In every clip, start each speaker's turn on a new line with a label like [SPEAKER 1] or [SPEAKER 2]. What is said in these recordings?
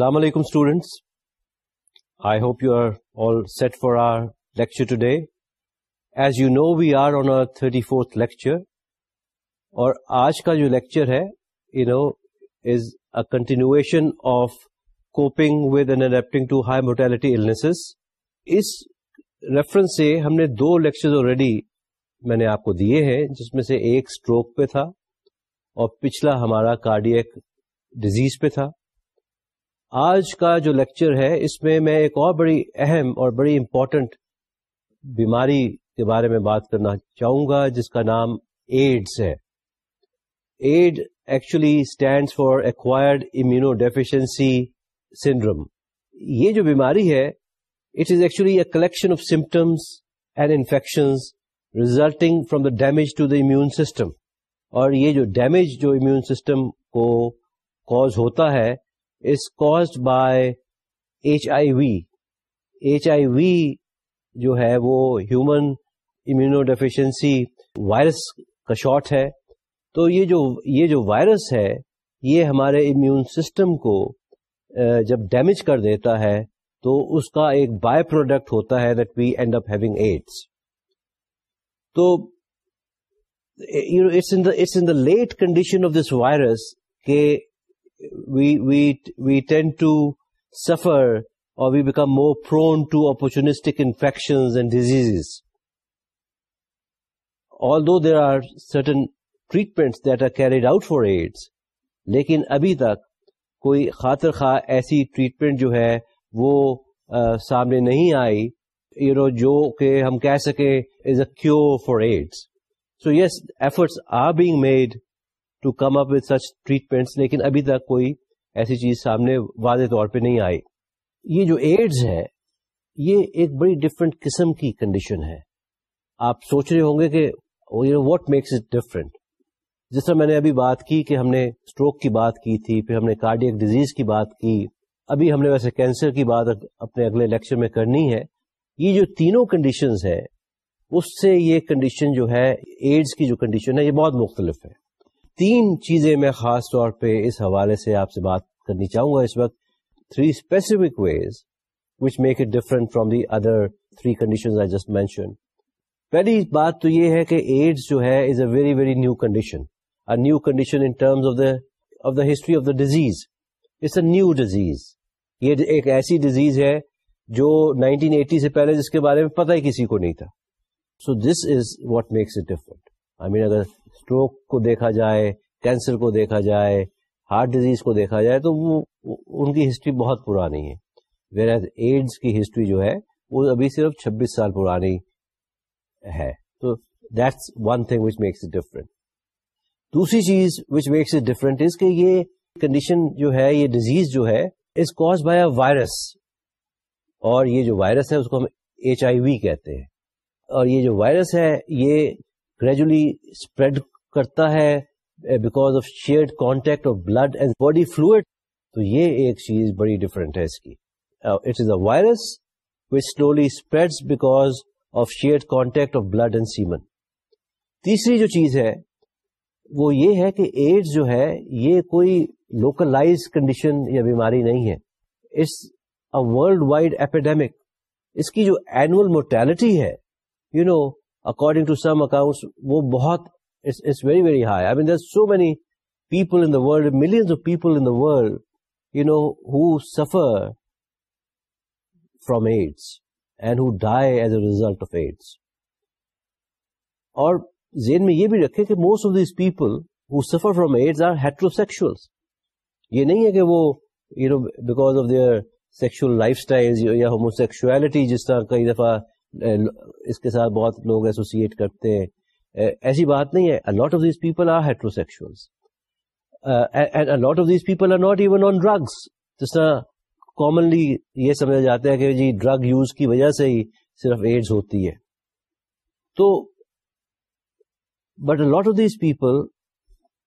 [SPEAKER 1] Assalamu alaikum students. I hope you are all set for our lecture today. As you know, we are on our 34th lecture. اور آج کا جو lecture ہے you know is a continuation of coping with and adapting to high mortality illnesses us reference سے ہم نے دو lecture already میں نے آپ کو دیے ہیں جس میں سے ایک اسٹروک پہ تھا اور پچھلا ہمارا کارڈیک ڈیزیز پہ تھا آج کا جو لیکچر ہے، اس میں میں ایک اور بڑی اہم اور بڑی امپورٹنٹ بیماری کے بارے میں بات کرنا چاہوں گا، جس کا نام ایڈس ہے۔ AIDS actually stand for acquired immunodeficiency syndrome یہ جو بیماری ہے it is actually a collection of symptoms and infection resulting from the damage to the immune system اور یہ جو ڈیمیج جو امیون سسٹم کو کوز ہوتا ہے is caused by H I V H I V جو ہے وہ ہیومن امیونو ڈیفیشنسی وائرس کا شارٹ ہے. تو یہ جو یہ جو وائرس ہے، یہ ہمارے امیون سسٹم کو جب ڈیمیج کر دیتا ہے، تو اس کا ایک بائی پروڈکٹ ہوتا ہے that we end up having AIDS تو it's in the late condition of this virus کہ وی ٹین ٹو سفر اور we become more prone to opportunistic infection and disease although there are certain treatment that are carried out for AIDS لیکن ابھی تک کوئی خاطر خواہ ایسی treatment جو ہے وہ سامنے نہیں آئی یو نو جو کہ ہم کہہ سکیں is a cure for AIDS so yes efforts are being made to come up with such treatment لیکن ابھی تک کوئی ایسی چیز سامنے واضح طور پہ نہیں آئی۔ یہ جو ایڈز ہے یہ ایک بڑی ڈفرینٹ قسم کی کنڈیشن ہے۔ آپ سوچ رہے ہوں گے کہ واٹ میکس اٹ ڈفرنٹ جس طرح میں نے ابھی بات کی کہ ہم نے اسٹروک کی بات کی تھی، پھر ہم نے کارڈیک ڈیزیز کی بات کی، ابھی ہم نے ویسے کینسر کی بات اپنے اگلے لیکچر میں کرنی ہے۔ یہ جو تینوں کنڈیشنز ہے اس سے یہ کنڈیشن جو ہے، ایڈز کی جو کنڈیشن ہے، یہ بہت مختلف ہے۔ تین چیزیں میں خاص طور پہ اس حوالے سے آپ سے بات کرنی چاہوں گا اس وقت three specific ways which make it different from the other three condition I just mention پہلی بات تو یہ ہے کہ ایڈز جو ہے is a very very new condition new condition in terms of the of the history of the disease it's a new disease یہ ایک ایسی ڈیزیز ہے جو 1980 سے پہلے جس کے بارے میں پتہ ہی کسی کو نہیں تھا. So this is what makes it different I mean اگر اسٹروک کو دیکھا جائے کینسر کو دیکھا جائے ہارٹ ڈیزیز کو دیکھا جائے، تو وہ، ان کی ہسٹری بہت پرانی ہے۔ ویر ایز ایڈس کی ہسٹری جو ہے، وہ ابھی صرف چھبیس سال پرانی ہے۔ تو that's one thing which makes it different دوسری چیز which makes it different is کہ یہ کنڈیشن جو ہے، یہ ڈیزیز جو ہے is cause by a virus اور یہ جو وائرس ہے، اس کو ہم ایچ آئی وی کہتے ہیں۔ اور یہ جو وائرس ہے، یہ گریجولی اسپریڈ کرتا ہے because of shared contact of blood and body fluid تو یہ ایک چیز بڑی ڈفرنٹ ہے اس کی. It is a virus which slowly spread because of shared contact of blood and semen تیسری جو چیز ہے، وہ یہ ہے کہ ایڈز جو ہے، یہ کوئی لوکلائز کنڈیشن یا بیماری نہیں ہے. It's a worldwide epidemic اس کی جو اینوئل مورٹیلٹی ہے you know according to some account وہ بہت very very high I mean there so many people in the world millions of people in the world you know who suffer from AIDS and who die as a result of AIDS اور زین میں یہ بھی رکھے کہ most of these people who suffer from AIDS are ہیٹروسیکشل یہ نہیں ہے کہ وہ you know because of their sexual lifestyle یا ہوموسیکشولیٹی جس طرح کئی دفعہ eh, اس کے ساتھ بہت لوگ ایسوسیٹ کرتے ہیں. ایسی بات نہیں ہے. Lot of these people are heterosexual lot of these people are not even on drugs جس طرح کامنلی یہ سمجھا جاتا ہے کہ جی ڈرگ یوز کی وجہ سے ہی صرف ایڈز ہوتی ہے. تو but lot of these people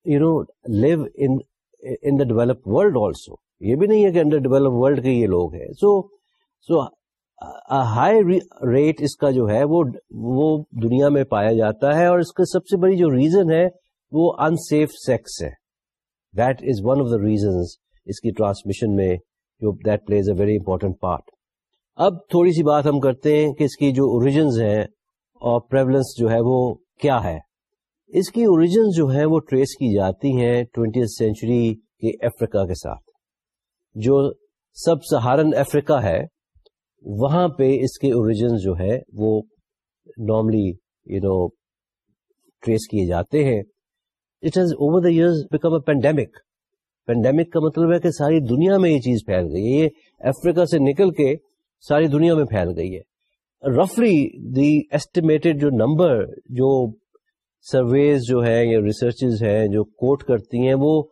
[SPEAKER 1] you know live in the develop world also یہ بھی نہیں ہے کہ انڈر ڈیولپ ورلڈ کے یہ لوگ ہیں. سو سو ہائی ریٹ اس کا جو ہے وہ وہ دنیا میں پایا جاتا ہے اور اس کا سب سے بڑی جو ریزن ہے وہ ان سیف سیکس ہے that is one of the reasons اس کی ٹرانسمیشن میں جو that plays a very important part اب تھوڑی سی بات ہم کرتے ہیں کہ اس کی جو اوریجنز ہیں اور پریولنس جو ہے وہ کیا ہے اس کی اوریجن جو ہیں وہ ٹریس کی جاتی ہیں ٹوینٹی سینچری کے افریقہ کے ساتھ جو سب سہارن افریقہ ہے وہاں پہ اس کے اوریجن جو ہے وہ نارملی یو نو ٹریس کیے جاتے ہیں۔ It has over the years become a pandemic pandemic کا مطلب ہے کہ ساری دنیا میں یہ چیز پھیل گئی ہے۔ یہ افریقہ سے نکل کے ساری دنیا میں پھیل گئی ہے۔ رفلی دی ایسٹیمیٹڈ جو نمبر جو سرویز جو ہے یا ریسرچز ہیں جو کوٹ کرتی ہیں وہ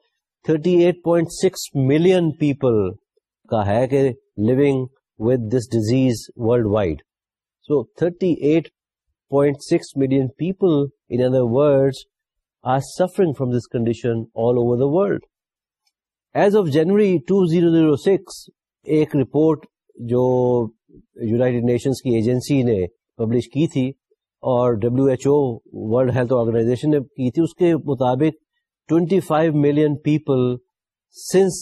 [SPEAKER 1] 38.6 ملین پیپل کا ہے کہ living with this disease world wide so 38.6 million people in other word are suffering from this condition all over the world as of January two zero zero six ایک report جو United Nations کی agency نے publish کی تھی اور W H O world health organization نے کی تھی اس کے مطابق 25 five million people since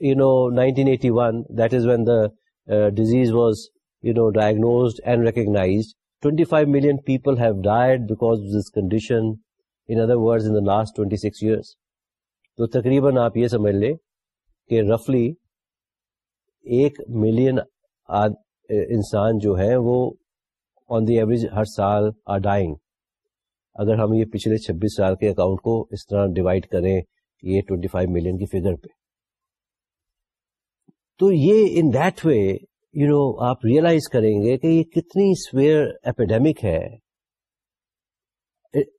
[SPEAKER 1] you know nineteen eighty one that is when the disease was you know diagnosed and recognise twenty five million people have died because this condition in other word in the last twenty six years تو تقریباً آپ یہ سمجھ لیں کہ رفلی ایک million انسان جو ہے وہ آن دی ایوریج ہر سال آر ڈائنگ اگر ہم یہ پچھلے چھبیس سال کے اکاؤنٹ کو اس طرح ڈیوائڈ کریں یہ ٹوینٹی فائیو ملین کی فگر پہ. تو یہ ان دیٹ وے یو نو آپ ریئلائز کریں گے کہ یہ کتنی سویئر ایپیڈیمک ہے۔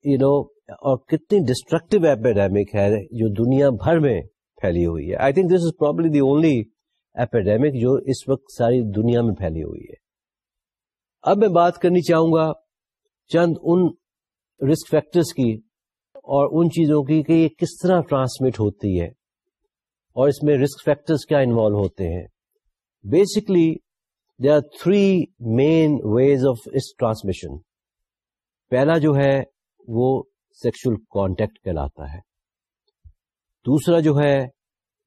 [SPEAKER 1] یو نو اور کتنی ڈسٹرکٹیو ایپیڈیمک ہے جو دنیا بھر میں پھیلی ہوئی ہے۔ I think this is probably the only epidemic جو اس وقت ساری دنیا میں پھیلی ہوئی ہے۔ اب میں بات کرنی چاہوں گا چند ان رسک فیکٹرز کی اور ان چیزوں کی کہ یہ کس طرح ٹرانسمٹ ہوتی ہے۔ اور اس میں رسک فیکٹرز کیا انوالو ہوتے ہیں؟ Basically they are three main ways of us transmission پہلا جو ہے وہ سیکشل کانٹیکٹ کہلاتا ہے. دوسرا جو ہے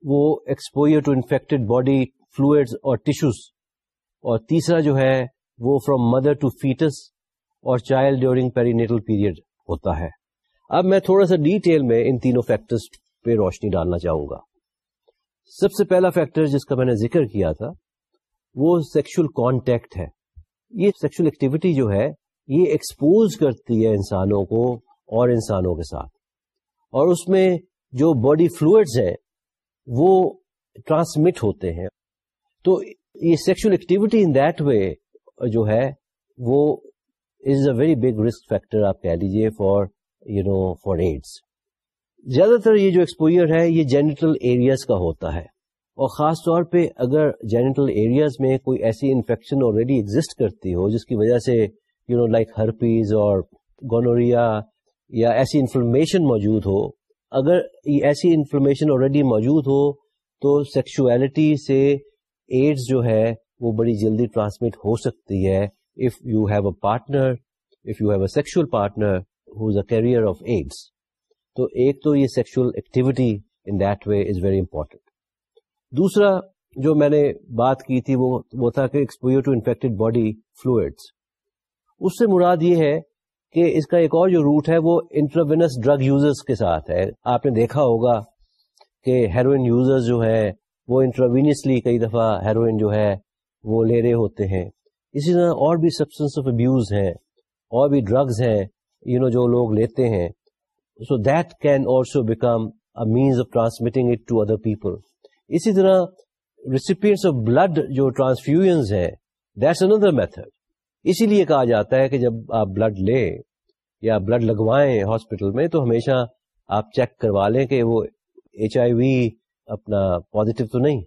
[SPEAKER 1] وہ exposure to infected body fluid اور ٹیشوز اور تیسرا جو ہے وہ فرام مدر ٹو فیٹس اور چائلڈ ڈیورنگ پیرینیٹل پیریڈ ہوتا ہے. اب میں تھوڑا سا ڈیٹیل میں ان تینوں فیکٹرز پہ روشنی ڈالنا چاہوں گا. سب سے پہلا فیکٹر جس کا میں نے ذکر کیا تھا، وہ سیکشل کانٹیکٹ ہے۔ یہ سیکشل ایکٹیویٹی جو ہے، یہ ایکسپوز کرتی ہے انسانوں کو اور انسانوں کے ساتھ۔ اور اس میں جو باڈی فلوئڈز ہیں، وہ ٹرانسمٹ ہوتے ہیں۔ تو یہ sexual activity in that way جو ہے، وہ is a very big risk factor آپ کہہ لیجیے for you know for AIDS زیادہ تر یہ جو ایکسپوئر ہے، یہ جینیٹل ایریاز کا ہوتا ہے۔ اور خاص طور پہ اگر جینیٹل ایریاز میں کوئی ایسی انفیکشن آلریڈی ایگزٹ کرتی ہو، جس کی وجہ سے یو نو لائک ہرپیز اور گونوریا یا ایسی انفارمیشن موجود ہو، اگر ایسی انفارمیشن آلریڈی موجود ہو، تو سیکشولیٹی سے ایڈز جو ہے، وہ بڑی جلدی ٹرانسمٹ ہو سکتی ہے۔ If you have a partner if you have a sexual partner who's a carrier of AIDS تو ایک تو یہ sexual activity in that way is very important دوسرا جو میں نے بات کی تھی وہ وہ تھا کہ exposure to infected body fluids اس سے مراد یہ ہے کہ اس کا ایک اور جو روٹ ہے وہ انٹراوینس ڈرگ یوزرس کے ساتھ ہے. آپ نے دیکھا ہوگا کہ ہیروئن یوزر جو ہے وہ انٹراوینسلی کئی دفعہ ہیروئن جو ہے وہ لے رہے ہوتے ہیں. اسی طرح اور بھی سبسٹینس آف ابیوز ہیں اور بھی ڈرگز ہیں یو نو جو لوگ لیتے ہیں. So that can also become means of transmitting it to other people اسی طرح ریسیپینٹس آف بلڈ جو ٹرانسفیوژ ہے دیٹس اندر میتھڈ اسی لیے کہا جاتا ہے کہ جب آپ بلڈ لیں یا بلڈ لگوائیں ہاسپٹل میں تو ہمیشہ آپ چیک کروا لیں کہ وہ ایچ آئی وی اپنا پازیٹو تو نہیں.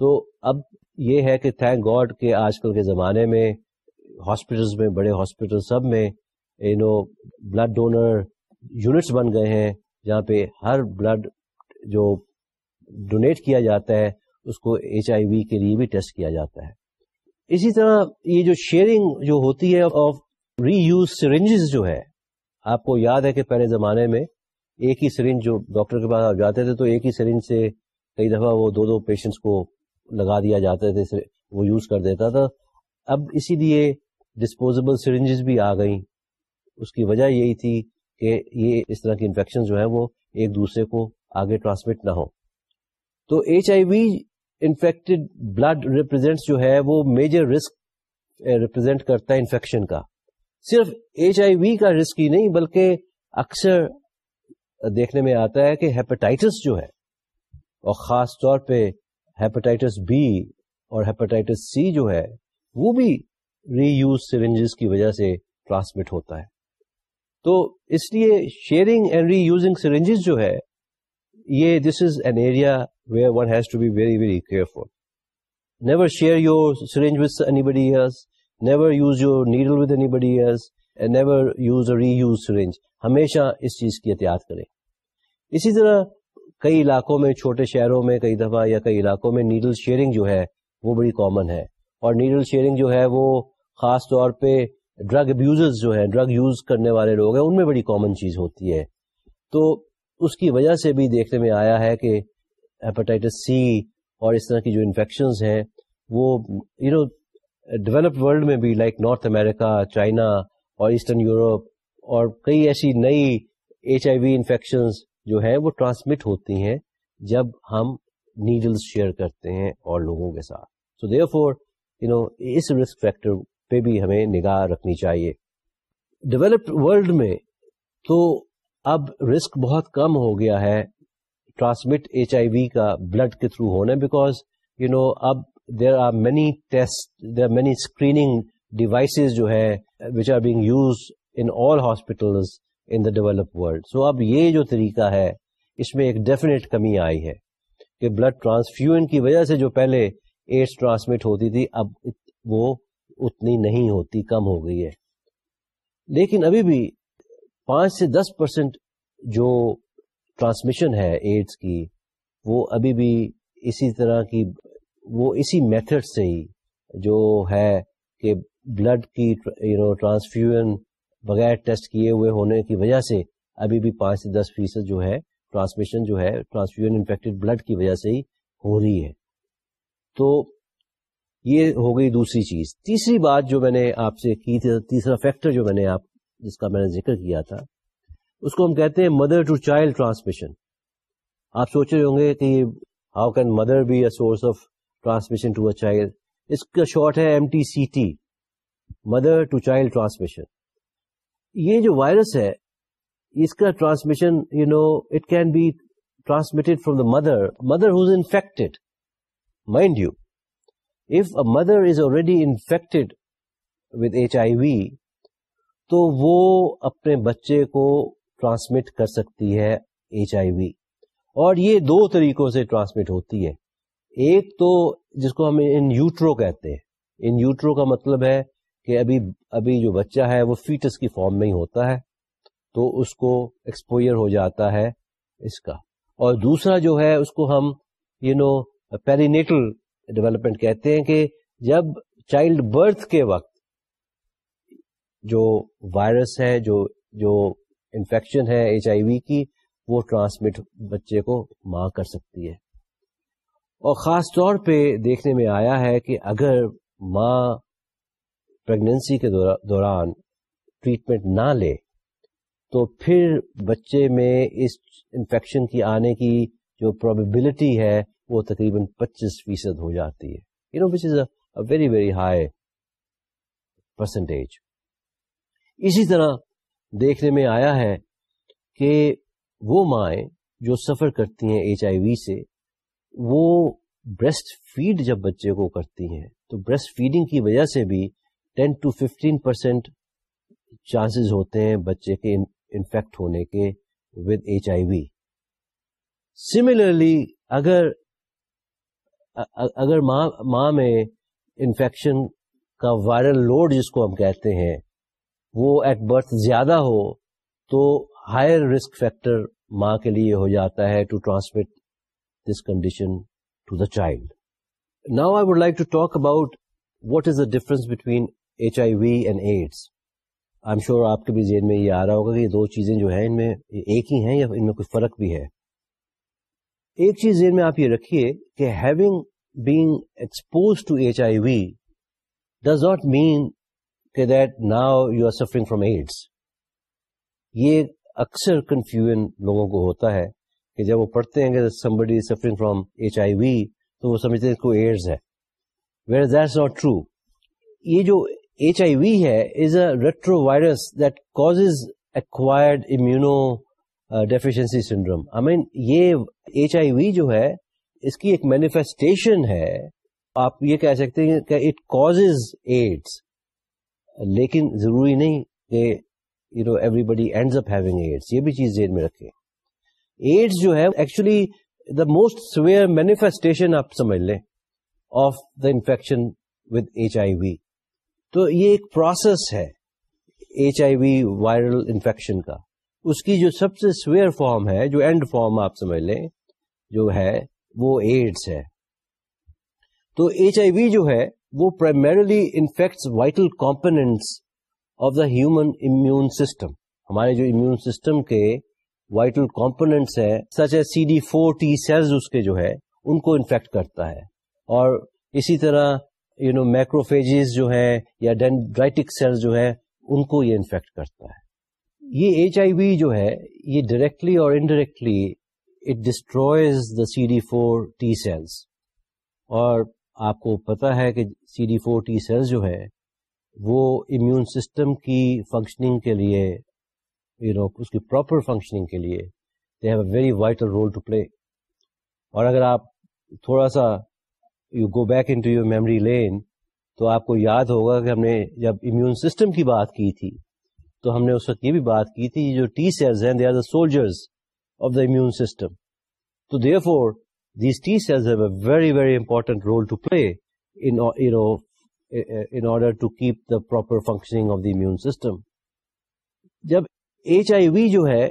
[SPEAKER 1] تو اب یہ ہے کہ تھینک گاڈ کہ آج کل کے زمانے میں ہاسپٹلس میں، بڑے ہاسپٹل سب میں you know blood donor units بن گئے ہیں جہاں پہ ہر بلڈ جو ڈونیٹ کیا جاتا ہے، اس کو ایچ آئی وی کے لیے بھی ٹیسٹ کیا جاتا ہے۔ اسی طرح یہ جو شیئرنگ جو ہوتی ہے آف ری یوز سرنجز جو ہے، آپ کو یاد ہے کہ پہلے زمانے میں ایک ہی سرنج جو ڈاکٹر کے پاس آپ جاتے تھے تو ایک ہی سرنج سے کئی دفعہ وہ دو دو پیشنٹس کو لگا دیا جاتا تھا وہ یوز کر دیتا تھا۔ اب اسی لیے ڈسپوزیبل سرنجز بھی آ گئیں۔ اس کی وجہ یہی تھی کہ یہ اس طرح کی انفیکشن جو ہے وہ ایک دوسرے کو آگے ٹرانسمٹ نہ ہو تو H I V infected blood represent جو ہے وہ میجر رسک ریپرزینٹ کرتا ہے انفیکشن کا۔ صرف ایچ آئی وی کا رسک ہی نہیں، بلکہ اکثر دیکھنے میں آتا ہے کہ ہیپاٹائٹس جو ہے، اور خاص طور پہ ہیپاٹائٹس بی اور ہیپاٹائٹس سی جو ہے، وہ بھی ری یوز سرنجز کی وجہ سے ٹرانسمٹ ہوتا ہے۔ تو اس لیے sharing and reusing syringes جو ہے، یہ this is an area where one has to be very very careful never share your syringe with anybody else never use your needle with anybody else never use reuse syringe ہمیشہ اس چیز کی احتیاط کریں۔ اسی طرح کئی علاقوں میں، چھوٹے شہروں میں کئی دفعہ یا کئی علاقوں میں نیڈل شیئرنگ جو ہے، وہ بڑی کامن ہے۔ اور نیڈل شیئرنگ جو ہے، وہ خاص طور پہ ڈرگ ابیوزز جو ہے ڈرگ یوز کرنے والے لوگ ہیں، ان میں بڑی کامن چیز ہوتی ہے۔ تو اس کی وجہ سے بھی دیکھنے میں آیا ہے کہ ہیپاٹائٹس سی اور اس طرح کی جو انفیکشنز ہیں، وہ یو نو ڈیولپڈ ورلڈ میں بھی لائک نارتھ امیرکا چائنا اور ایسٹرن یورپ اور کئی ایسی نئی ایچ آئی وی انفیکشنز جو ہے وہ ٹرانسمٹ ہوتی ہیں جب ہم نیڈلز شیئر کرتے ہیں اور لوگوں کے ساتھ۔ So therefore you know اس رسک فیکٹر پہ بھی ہمیں نگاہ رکھنی چاہیے۔ ڈیولپڈ ورلڈ میں تو اب رسک بہت کم ہو گیا ہے۔ ٹرانسمٹ ایچ آئی وی کا بلڈ کے تھرو ہونے بیکاز یو نو اب there are many test there are many screening devices جو ہے which are being use in all hospitals in the develop world so اب یہ جو طریقہ ہے، اس میں ایک ڈیفینیٹ کمی آئی ہے کہ بلڈ ٹرانسفیوژن کی وجہ سے جو پہلے ایڈس ٹرانسمٹ ہوتی تھی، اب وہ اتنی نہیں ہوتی، کم ہو گئی ہے۔ لیکن ابھی بھی پانچ سے دس پرسینٹ جو ٹرانسمیشن ہے ایڈس کی، وہ ابھی بھی اسی طرح کی، وہ اسی میتھڈ سے ہی جو ہے کہ بلڈ کی یو نو ٹرانسفیوژن بغیر ٹیسٹ کیے ہوئے ہونے کی وجہ سے ابھی بھی پانچ سے دس فیصد جو ہے ٹرانسمیشن جو ہے، ٹرانسفیوژن انفیکٹڈ بلڈ کی وجہ سے ہی ہو رہی ہے۔ تو یہ ہو گئی دوسری چیز۔ تیسری بات جو میں نے آپ سے کی تھی، تیسرا فیکٹر جو میں نے آپ جس کا میں نے ذکر کیا تھا، اس کو ہم کہتے ہیں مدر ٹو چائلڈ ٹرانسمیشن آپ سوچ رہے ہوں گے کہ how can mother be a source of transmission to a child اس کا شارٹ ہے M T C T mother to child transmission یہ جو وائرس ہے، اس کا transmission you know it can be transmitted from the mother mother who's infected mind you if a mother is already infected with H I V تو وہ اپنے بچے کو ٹرانسمٹ کر سکتی ہے ایچ آئی وی اور یہ دو طریقوں سے ٹرانسمٹ ہوتی ہے. ایک تو جس کو ہم ان یوٹرو کہتے ہیں. ان یوٹرو کا مطلب ہے کہ ابھی ابھی جو بچہ ہے وہ فیٹس کی فارم میں ہی ہوتا ہے، تو اس کو ایکسپوئر ہو جاتا ہے اس کا. اور دوسرا جو ہے، اس کو ہم یو نو پیرینیٹل ڈیولپمنٹ کہتے ہیں کہ جب چائلڈ برتھ کے وقت جو وائرس ہے، جو جو انفیکشن ہے ایچ آئی وی کی، وہ ٹرانسمٹ بچے کو ماں کر سکتی ہے۔ اور خاص طور پہ دیکھنے میں آیا ہے کہ اگر ماں پریگنینسی کے دوران ٹریٹمنٹ نہ لے، تو پھر بچے میں اس انفیکشن کی آنے کی جو پروبیبلٹی ہے وہ تقریباً پچیس فیصد ہو جاتی ہے۔ You know which is a very very high percentage اسی طرح دیکھنے میں آیا ہے کہ وہ مائیں جو سفر کرتی ہیں ایچ آئی وی سے، وہ بریسٹ فیڈ جب بچے کو کرتی ہیں، تو بریسٹ فیڈنگ کی وجہ سے بھی ten to fifteen percent chances ہوتے ہیں بچے کے انفیکٹ ہونے کے with H I V similarly اگر اگر ماں ماں میں انفیکشن کا وائرل لوڈ جس کو ہم کہتے ہیں وہ ایٹ برتھ زیادہ ہو تو ہائر رسک فیکٹر ماں کے لیے ہو جاتا ہے to transmit this condition to the child now I would like to talk about what is the difference between H I V and AIDS I am sure آپ کے بھی ذہن میں یہ آ رہا ہوگا کہ یہ دو چیزیں جو ہیں ان میں ایک ہی ہیں یا ان میں کوئی فرق بھی ہے؟ ایک چیز ذہن میں آپ یہ رکھیے کہ having being exposed to HIV does not mean that now you are suffering from AIDS. یہ اکثر کنفیوژن لوگوں کو ہوتا ہے کہ جب وہ پڑھتے ہیں کہ somebody suffering from H I V تو وہ سمجھتے ہیں اس کو ایڈز ہے ویئر دیٹس ناٹ ٹرو یہ جو ایچ آئی وی ہے is a retro virus that cause acquired immuno deficiency syndrome I mean یہ ایچ آئی وی جو ہے، اس کی ایک مینیفیسٹیشن ہے۔ آپ یہ کہہ سکتے ہیں کہ اٹ کاز ایڈس لیکن ضروری نہیں کہ you know everybody ends up having AIDS یہ بھی چیز ذہن میں رکھیں۔ ایڈس جو ہے actually the most severe manifestation آپ سمجھ لیں of the infection with H I V تو یہ ایک پروسیس ہے H I V viral infection کا۔ اس کی جو سب سے سویئر فارم ہے، جو اینڈ فارم آپ سمجھ لیں، جو ہے، وہ ایڈس ہے۔ تو ایچ آئی وی جو ہے، وہ primarily infects vital components of the human immune system ہمارے جو امیون سسٹم کے وائٹل کمپونیٹس ہیں such a C D four T cells اس کے جو ہے، ان کو انفیکٹ کرتا ہے۔ اور اسی طرح یو نو مائکروفیجز جو ہے یا ڈینڈرائٹک سیلز جو ہے ان کو یہ انفیکٹ کرتا ہے۔ یہ ایچ آئی وی جو ہے، یہ ڈائریکٹلی اور indirectly it destroys the C D four T cells اور آپ کو پتا ہے کہ C D four T cells جو ہے، وہ امیون سسٹم کی فنکشننگ کے لیے یو نو اس کی پراپر فنکشننگ کے لیے they have a very vital role to play اور اگر آپ تھوڑا سا you go back into your memory lane تو آپ کو یاد ہوگا کہ ہم نے جب امیون سسٹم کی بات کی تھی تو ہم نے اس وقت یہ بھی بات کی تھی جو ٹی سیلز ہیں they are the soldiers of the immune system تو therefore these T cells have a very very important role to play in in order to keep the proper functioning of the immune system. جب H I V جو ہے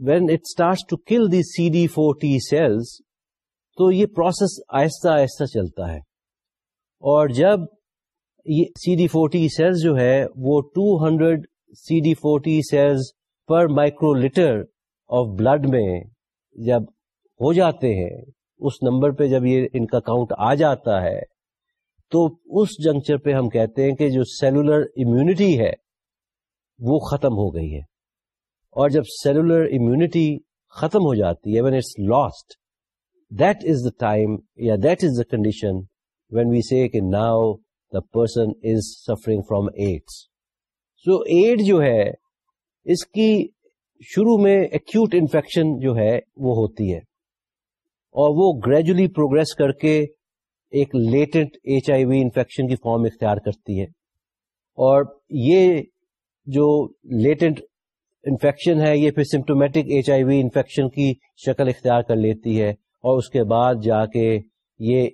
[SPEAKER 1] when it start to kill the C D four T cells تو یہ process آہستہ آہستہ چلتا ہے اور جب یہ C D four T cells جو ہے، وہ two hundred C D four T cells per micro litre of blood میں جب ہو جاتے ہیں، اس نمبر پہ جب یہ ان کا کاؤنٹ آ جاتا ہے، تو اس جنکچر پہ ہم کہتے ہیں کہ جو سیلولر امیونٹی ہے، وہ ختم ہو گئی ہے۔ اور جب سیلولر امیونٹی ختم ہو جاتی ہے when it's lost that is the time یا that is the condition when we see کہ now the person is suffering from AIDS so AIDS جو ہے، اس کی شروع میں ایکوٹ انفیکشن جو ہے، وہ ہوتی ہے۔ اور وہ گریجولی پروگرس کر کے ایک latent H I V infection کی فارم اختیار کرتی ہے۔ اور یہ جو لیٹنٹ انفیکشن ہے، یہ پھر symptomatic H I V infection کی شکل اختیار کر لیتی ہے۔ اور اس کے بعد جا کے یہ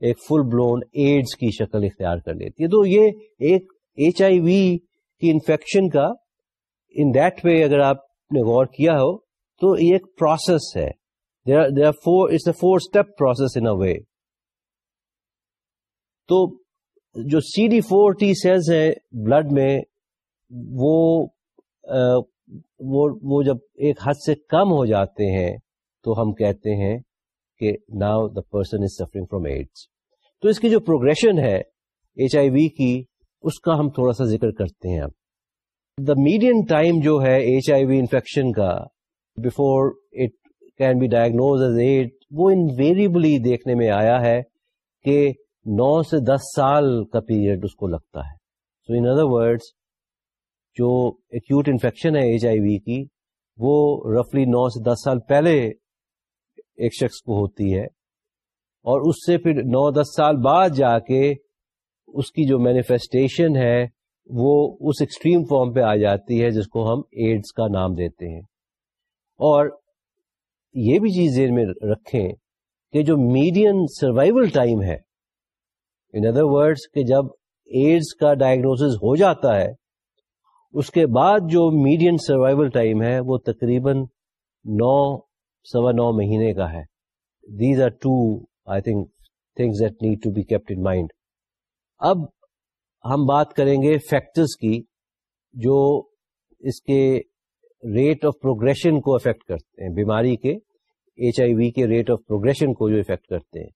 [SPEAKER 1] ایک فل بلون ایڈز کی شکل اختیار کر لیتی ہے۔ تو یہ ایک ایچ آئی وی کی انفیکشن کا ان دیٹ وے اگر آپ نے غور کیا ہو تو یہ ایک پروسیس ہے۔ Four step process in a way تو جو C D four T cells ہیں بلڈ میں وہ وہ جب ایک حد سے کم ہو جاتے ہیں تو ہم کہتے ہیں کہ now the person is suffering from AIDS تو اس کی جو پروگرشن ہے ایچ آئی وی کی اس کا ہم تھوڑا سا ذکر کرتے ہیں اب۔ دا میڈین ٹائم جو ہے ایچ آئی وی انفیکشن کا before it can be diagnose as AIDS وہ انویریبلی دیکھنے میں آیا ہے کہ نو سے دس سال کا پیریڈ اس کو لگتا ہے۔ سو ان ادر ورڈس جو ایکوٹ انفیکشن ہے ایچ آئی وی کی، وہ رفلی نو سے دس سال پہلے ایک شخص کو ہوتی ہے اور اس سے پھر نو دس سال بعد جا کے اس کی جو مینیفیسٹیشن ہے وہ اس ایکسٹریم فارم پہ آ جاتی ہے جس کو ہم ایڈس کا نام دیتے ہیں۔ اور یہ بھی چیز ذہن میں رکھیں کہ جو میڈین سروائول ٹائم ہے ان ادر ورڈس کہ جب ایڈس کا ڈائگنوس ہو جاتا ہے، اس کے بعد جو میڈین سروائول ٹائم ہے وہ تقریباً نو، سوا نو مہینے کا ہے۔ These are two I think things that need to be kept in mind اب ہم بات کریں گے فیکٹرز کی جو اس کے ریٹ آف پروگرشن کو افیکٹ کرتے ہیں، بیماری کے ایچ آئی وی کے ریٹ آف پروگرشن کو جو افیکٹ کرتے ہیں۔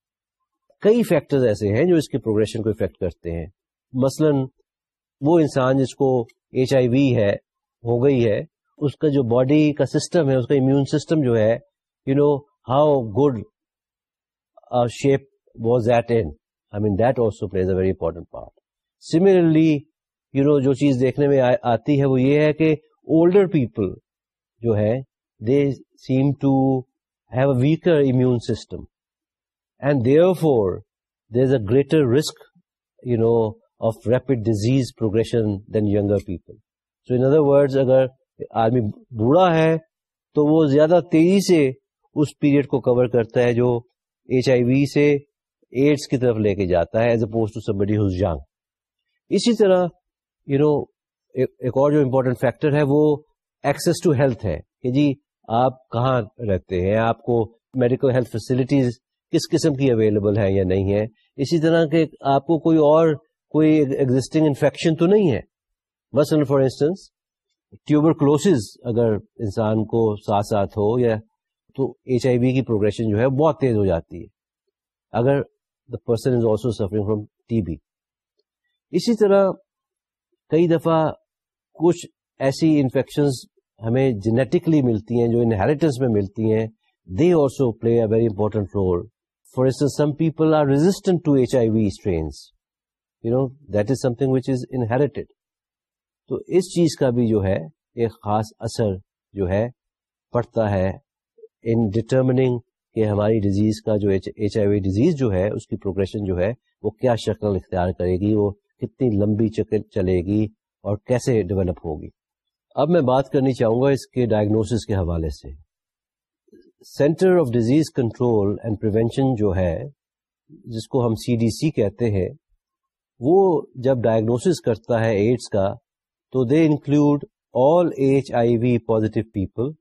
[SPEAKER 1] کئی فیکٹر ایسے ہیں جو اس کے پروگرشن کو افیکٹ کرتے ہیں۔ مثلا وہ انسان جس کو ایچ آئی وی ہے، ہو گئی ہے، اس کا جو باڈی کا سسٹم ہے، اس کا امیون سسٹم جو ہے you know how good shape was that in I mean that also plays a very important part similarly you know جو چیز دیکھنے میں آتی ہے وہ یہ ہے کہ اولڈر پیپل جو ہے they seem to have a weaker immune system and therefore there is a greater risk you know of rapid disease progression than یگر people so in other word اگر آدمی بوڑھا ہے، تو وہ زیادہ تیزی سے اس پیریڈ کو کور کرتا ہے جو ایچ آئی وی سے ایڈس کی طرف لے کے جاتا ہے as opposed to somebody who's اسی طرح یو نو ایک اور جو امپورٹنٹ فیکٹر ہے، وہ ایکسس ٹو ہیلتھ ہے، کہ جی آپ کہاں رہتے ہیں؟ آپ کو میڈیکل ہیلتھ فیسلٹیز کس قسم کی اویلیبل ہے یا نہیں ہے اسی طرح کہ آپ کو کوئی اور، کوئی ایگزٹنگ انفیکشن تو نہیں ہے۔ مثلاً فار انسٹنس ٹیوبر کلوسز اگر انسان کو ساتھ ساتھ ہو یا تو ایچ آئی وی کی پروگرشن جو ہے، بہت تیز ہو جاتی ہے۔ اگر the person is also suffering from T B اسی طرح کئی دفعہ کچھ ایسی انفیکشن ہمیں جینیٹکلی ملتی ہیں جو انہیریٹنس میں ملتی ہیں they also play a very important role for instance some people are resistant to H I V strains you know that is something which is inherited تو اس چیز کا بھی جو ہے، ایک خاص اثر جو ہے، پڑتا ہے ان ڈٹرمنگ کہ ہماری ڈیزیز کا جو ایچ آئی وی ڈیزیز جو ہے، اس کی پروگرشن جو ہے، وہ کیا شکل اختیار کرے گی؟ وہ کتنی لمبی چکر چلے گی اور کیسے ڈیولپ ہوگی؟ اب میں بات کرنی چاہوں گا اس کے ڈائگنوسس کے حوالے سے۔ Centre of disease control and prevention جو ہے، جس کو ہم سی ڈی سی کہتے ہیں، وہ جب ڈائگنوسس کرتا ہے ایڈس کا، تو they include all H I V positive people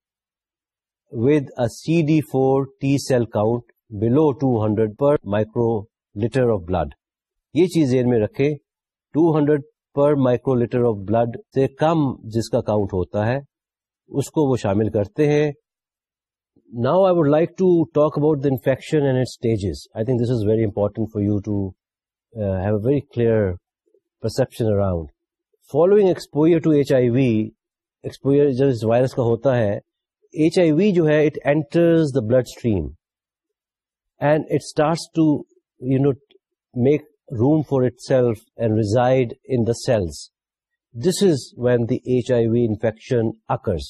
[SPEAKER 1] with a C D four T cell count below two hundred per micro litre of blood یہ چیز ذہن میں رکھے two hundred per micro litre of blood سے کم جس کا count ہوتا ہے، اس کو وہ شامل کرتے ہیں۔ Now I would like to talk about the infection and it stages I think this is very important for you to have a very clear perception around following exposure to H I V exposure جب اس virus کا ہوتا ہے H I V جو ہے it enters the bloodstream and it starts to you know make room for itself and reside in the cells this is when the H I V infection occurs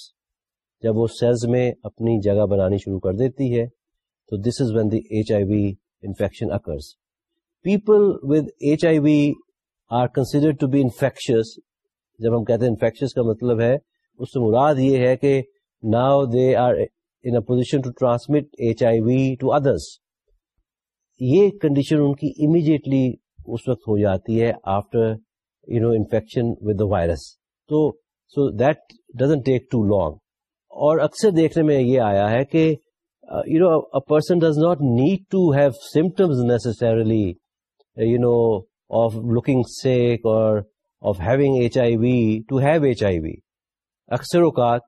[SPEAKER 1] جب وہ sales میں اپنی جگہ بنانی شروع کر دیتی ہے، تو this is when the H I V infection occurs people with H I V are consider to be infectious جب ہم کہتے ہیں انفیکشس کا مطلب ہے، اس سے مراد یہ ہے کہ now they are in position to transmit H I V to others یہ کنڈیشن ان کی امیڈیٹلی اس وقت ہو جاتی ہے after you know infection with the virus تو so that doesn't take too long اور اکثر دیکھنے میں یہ آیا ہے کہ you know a person does not need to have symptoms necessarily you know of looking sick اور of having H I V to have H I V اکثر اوقات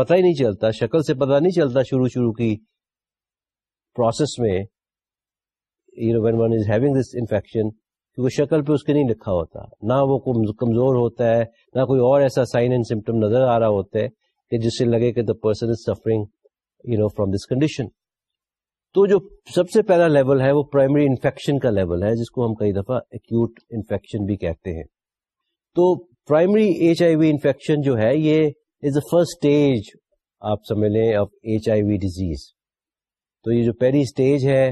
[SPEAKER 1] پتہ ہی نہیں چلتا، شکل سے پتہ نہیں چلتا شروع شروع کی پروسیس میں you know when one is having this infection کیونکہ شکل پہ اس کے نہیں لکھا ہوتا۔ نہ وہ کمزور ہوتا ہے، نہ کوئی اور ایسا سائن اینڈ سمٹم نظر آ رہا ہوتا ہے کہ جس سے لگے کہ the person is suffering you know from this condition تو جو سب سے پہلا لیول ہے، وہ پرائمری انفیکشن کا لیول ہے، جس کو ہم کئی دفعہ ایکوٹ انفیکشن بھی کہتے ہیں۔ تو primary H I V infection جو ہے، یہ از دا فرسٹ اسٹیج آپ سمجھ لیں of H I V disease تو یہ جو پہلی اسٹیج ہے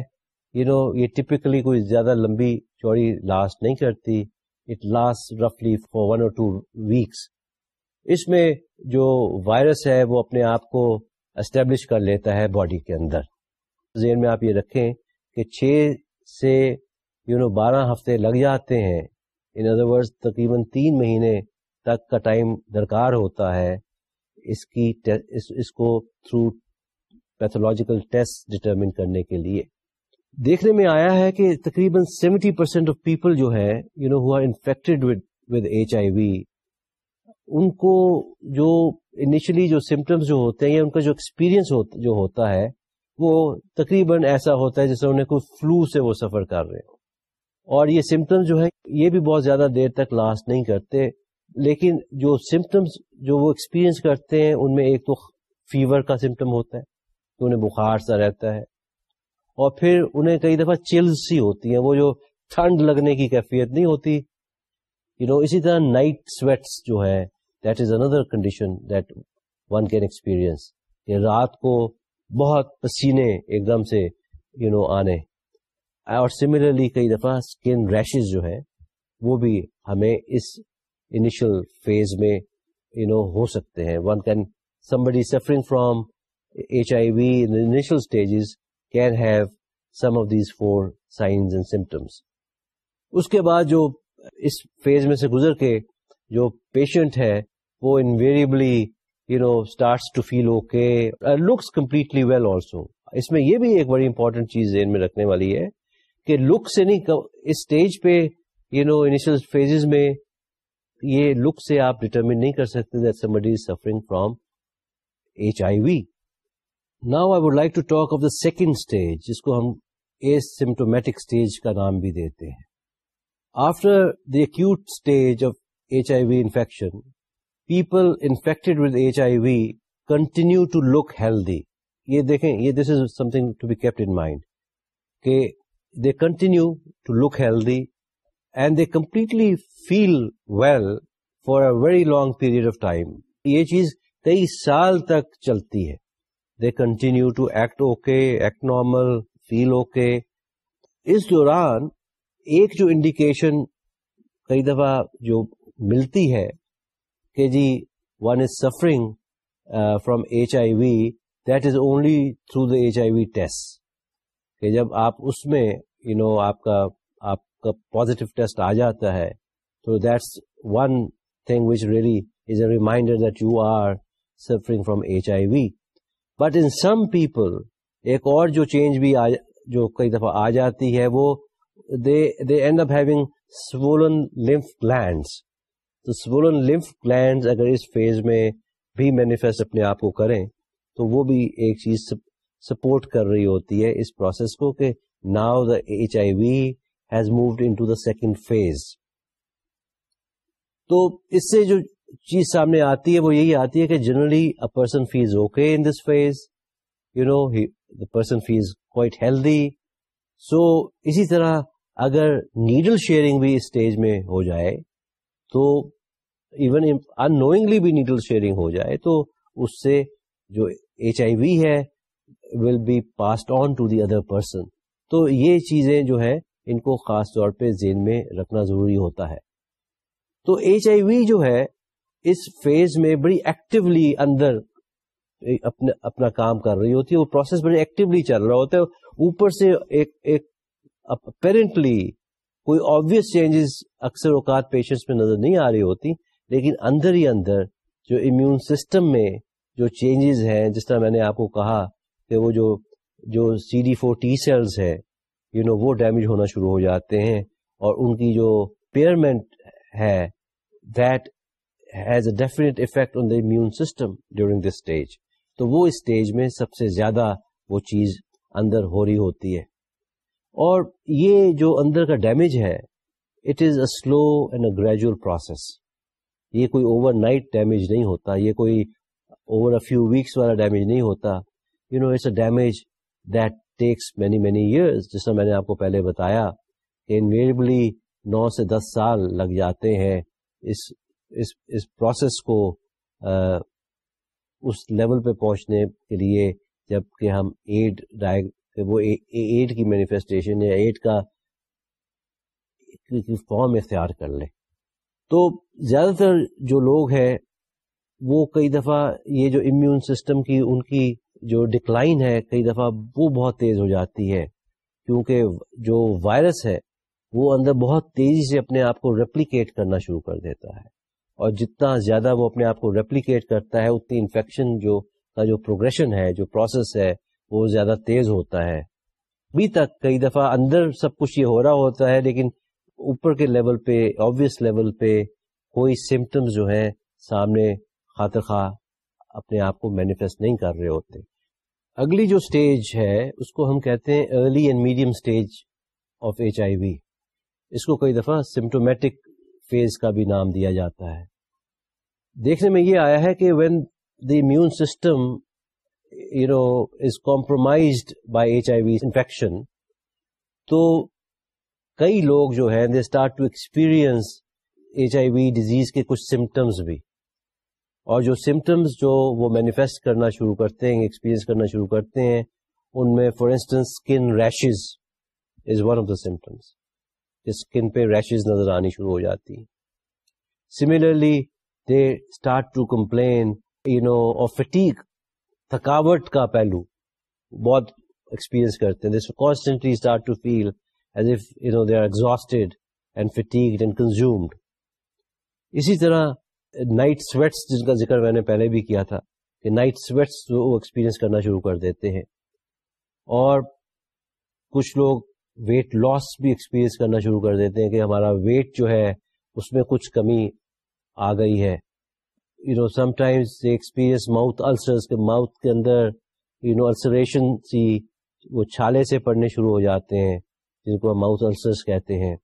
[SPEAKER 1] یو نو یہ ٹپکلی کوئی زیادہ لمبی چوڑی لاسٹ نہیں کرتی it last رفلی for one or two weeks اس میں جو وائرس ہے، وہ اپنے آپ کو اسٹیبلش کر لیتا ہے باڈی کے اندر. ذہن میں آپ یہ رکھیں کہ چھ سے یو نو بارہ ہفتے لگ جاتے ہیں. ان ادر ورڈ تقریباً تین مہینے تک کا ٹائم درکار ہوتا ہے اس کی اس, اس کو تھرو پیتھولوجیکل ٹیسٹ ڈٹرمن کرنے کے لیے۔ دیکھنے میں آیا ہے کہ تقریباً سیونٹی پرسینٹ آف پیپل جو ہے you know who are infected with H I V ان کو جو انیشلی جو سمٹمس جو ہوتے ہیں یا ان کا جو ایکسپیرئنس جو ہوتا ہے وہ تقریباً ایسا ہوتا ہے جیسے انہیں کوئی فلو سے وہ سفر کر رہے ہو اور یہ سمٹمس جو ہے یہ بھی بہت زیادہ دیر تک لاسٹ نہیں کرتے۔ لیکن جو سمٹمس جو وہ ایکسپیرئنس کرتے ہیں، ان میں ایک تو فیور کا سمٹم ہوتا ہے تو انہیں بخار سا رہتا ہے۔ اور پھر انہیں کئی دفعہ چلز سی ہوتی ہیں، وہ جو ٹھنڈ لگنے کی کیفیت نہیں ہوتی۔ یو نو اسی طرح نائٹ سویٹس جو ہے that is another condition that one can experience کہ رات کو بہت پسینے ایک دم سے یو نو آنے۔ اور سملرلی کئی دفعہ اسکن ریشز جو ہے، وہ بھی ہمیں اس انیشل فیز میں یو نو ہو سکتے ہیں۔ One can somebody suffering from H I V initial stages can have some of these four signs and symptoms اس کے بعد جو اس فیز میں سے گزر کے جو پیشنٹ ہے، وہ invariably you know starts to feel okay looks completely well also اس میں یہ بھی ایک بڑی امپورٹنٹ چیز ذہن میں رکھنے والی ہے کہ لک سے نہیں، اس اسٹیج پہ یو نو انیشل فیز میں یہ لک سے آپ ڈیٹرمن نہیں کر سکتے that somebody is suffering from H I V now I would like to talk of the second stage جس کو ہم اے سمٹومیٹک اسٹیج کا نام بھی دیتے ہیں. After the acute stage of H I V infection people infected with H I V continue to look healthy یہ دیکھیں، یہ this is something to be kept in mind کہ they continue to look healthy and they completely feel well for a very long period of time. یہ چیز کئی سال تک چلتی ہے۔ They continue to act okay act normal feel okay اس دوران ایک جو انڈیکیشن کئی دفعہ جو ملتی ہے کہ جی one is suffering from H I V that is only through the H I V test کہ جب آپ اس میں یو نو آپ کا کا پازیٹو ٹیسٹ آ جاتا ہے تو that's one thing which really is a reminder that you are suffering from H I V but in some people ایک اور جو چینج بھی آ, جو کئی دفعہ آ جاتی ہے وہ they they end up having swollen lymph glands تو سولن لمف گلینڈس اگر اس فیز میں بھی مینیفیسٹ اپنے آپ کو کریں تو وہ بھی ایک چیز سپورٹ کر رہی ہوتی ہے اس پروسیس کو کہ now the H I V has moved into the second phase تو اس سے جو چیز سامنے آتی ہے وہ یہی آتی ہے کہ generally a person feels okay in this phase you know the person feels quite healthy so اسی طرح اگر نیڈل شیئرنگ بھی اسٹیج میں ہو جائے تو ایون ان نوئنگلی بھی نیڈل شیئرنگ ہو جائے تو اس سے جو ایچ آئی وی ہے will be passed on to the other person تو یہ چیزیں جو ہے ان کو خاص طور پہ ذہن میں رکھنا ضروری ہوتا ہے۔ تو ایچ آئی وی جو ہے، اس فیز میں بڑی ایکٹیولی اندر اپنا اپنا کام کر رہی ہوتی ہے۔ وہ پروسیس بڑی ایکٹیولی چل رہا ہوتا ہے۔ اوپر سے ایک ایک اپیرنٹلی کوئی آبیس چینجز اکثر اوقات پیشنٹس میں نظر نہیں آ رہی ہوتی، لیکن اندر ہی اندر جو امیون سسٹم میں جو چینجز ہیں، جس طرح میں نے آپ کو کہا کہ وہ جو جو C D four T cells ہے یو نو وہ ڈیمیج ہونا شروع ہو جاتے ہیں اور ان کی جو پیئرمنٹ ہے that has a definite effect on the immune system during this stage تو وہ اسٹیج میں سب سے زیادہ وہ چیز اندر ہو رہی ہوتی ہے۔ اور یہ جو اندر کا ڈیمیج ہے it is a slow and a gradual process یہ کوئی اوور نائٹ ڈیمیج نہیں ہوتا، یہ کوئی اوور اے فیو ویکس والا ڈیمیج نہیں ہوتا۔ You know it's a damage that takes many many years جس میں نے آپ کو پہلے بتایا کہ انویریبلی نو سے دس سال لگ جاتے ہیں اس اس اس پروسیس کو اس لیول پہ پہنچنے کے لیے جبکہ ہم ایڈ وہ ایڈ کی مینیفیسٹیشن یا ایڈ کا فارم اختیار کر لیں۔ تو زیادہ تر جو لوگ ہیں، وہ کئی دفعہ یہ جو امیون سسٹم کی، ان کی جو ڈکلائن ہے، کئی دفعہ وہ بہت تیز ہو جاتی ہے۔ کیونکہ جو وائرس ہے، وہ اندر بہت تیزی سے اپنے آپ کو ریپلیکیٹ کرنا شروع کر دیتا ہے۔ اور جتنا زیادہ وہ اپنے آپ کو ریپلیکیٹ کرتا ہے، اتنی انفیکشن جو کا جو پروگرشن ہے، جو پروسیس ہے، وہ زیادہ تیز ہوتا ہے۔ ابھی تک کئی دفعہ اندر سب کچھ یہ ہو رہا ہوتا ہے، لیکن اوپر کے لیول پہ آبیس لیول پہ کوئی سمٹمس جو ہیں، سامنے خاطر خواہ اپنے آپ کو مینیفیسٹ نہیں کر رہے ہوتے۔ اگلی جو اسٹیج ہے، اس کو ہم کہتے ہیں early and medium stage of H I V اس کو کئی دفعہ سمٹومیٹک فیز کا بھی نام دیا جاتا ہے۔ دیکھنے میں یہ آیا ہے کہ when the immune system you know is compromised by H I V infection تو کئی لوگ جو ہے they start to experience H I V disease کے کچھ سمٹمس بھی۔ اور جو سمٹمس جو وہ مینیفیسٹ کرنا شروع کرتے ہیں ایکسپیرئنس کرنا شروع کرتے ہیں، ان میں for instance skin rashes is one of the symptoms skin پہ ریشز نظر آنی شروع ہو جاتی similarly they start to complain you know اور فٹیک تھکاوٹ کا پہلو بہت ایکسپیرئنس کرتے ہیں۔ This constantly start to feel as if you know they are exhausted and fatigued and consumed اسی طرح نائٹ سویٹس جن کا ذکر میں نے پہلے بھی کیا تھا کہ نائٹ سویٹس وہ ایکسپیرئنس کرنا شروع کر دیتے ہیں اور کچھ لوگ ویٹ لاس بھی ایکسپیرئنس کرنا شروع کر دیتے ہیں کہ ہمارا ویٹ جو ہے اس میں کچھ کمی آ گئی ہے۔ You know sometimes experience mouth ulcers کے ماؤتھ کے اندر یو نو السریشن سی وہ چھالے سے پڑنے شروع ہو جاتے ہیں جن کو ہم ماؤتھ السرز کہتے ہیں۔